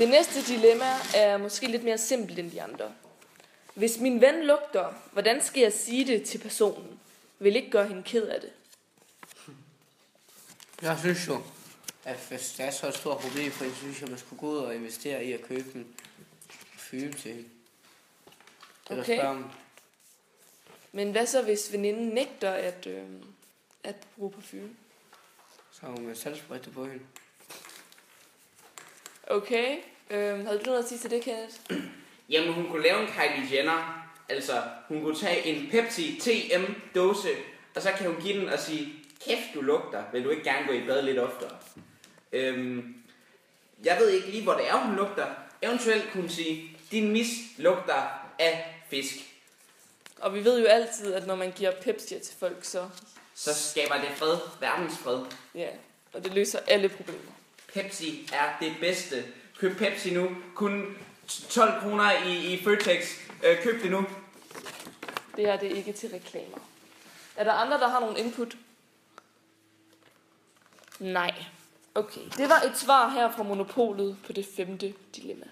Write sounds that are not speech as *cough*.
Det næste dilemma er måske lidt mere simpelt end de andre. Hvis min ven lugter, hvordan skal jeg sige det til personen? Vil ikke gøre hende ked af det. Jeg synes jo, at hvis det er så et stort problem for hende, synes jeg, man skulle gå ud og investere i at købe en parfume til hende. Eller Okay. spørge om, Men hvad så, hvis veninden nægter at, øh, at bruge parfume? så har man salgsprøjte på hende. Okay. Øh, havde du noget at sige til det, Kenneth? *clears throat* Jamen, hun kunne lave en Kylie Jenner. Altså, hun kunne tage en Pepsi TM dåse, og så kan hun give den og sige, kæft du lugter, vil du ikke gerne gå i bad lidt oftere? Øhm, jeg ved ikke lige, hvor det er, hun lugter. Eventuelt kunne hun sige, din mis lugter af fisk. Og vi ved jo altid, at når man giver Pepsi til folk, så Så skaber det fred, verdensfred. ja, og det løser alle problemer. Pepsi er det bedste. Køb Pepsi nu. Kun 12 kroner i, i Føtex. Øh, køb det nu. Det her det er ikke til reklamer. Er der andre, der har nogle input? Nej. Okay, det var et svar her fra Monopolet på det femte dilemma.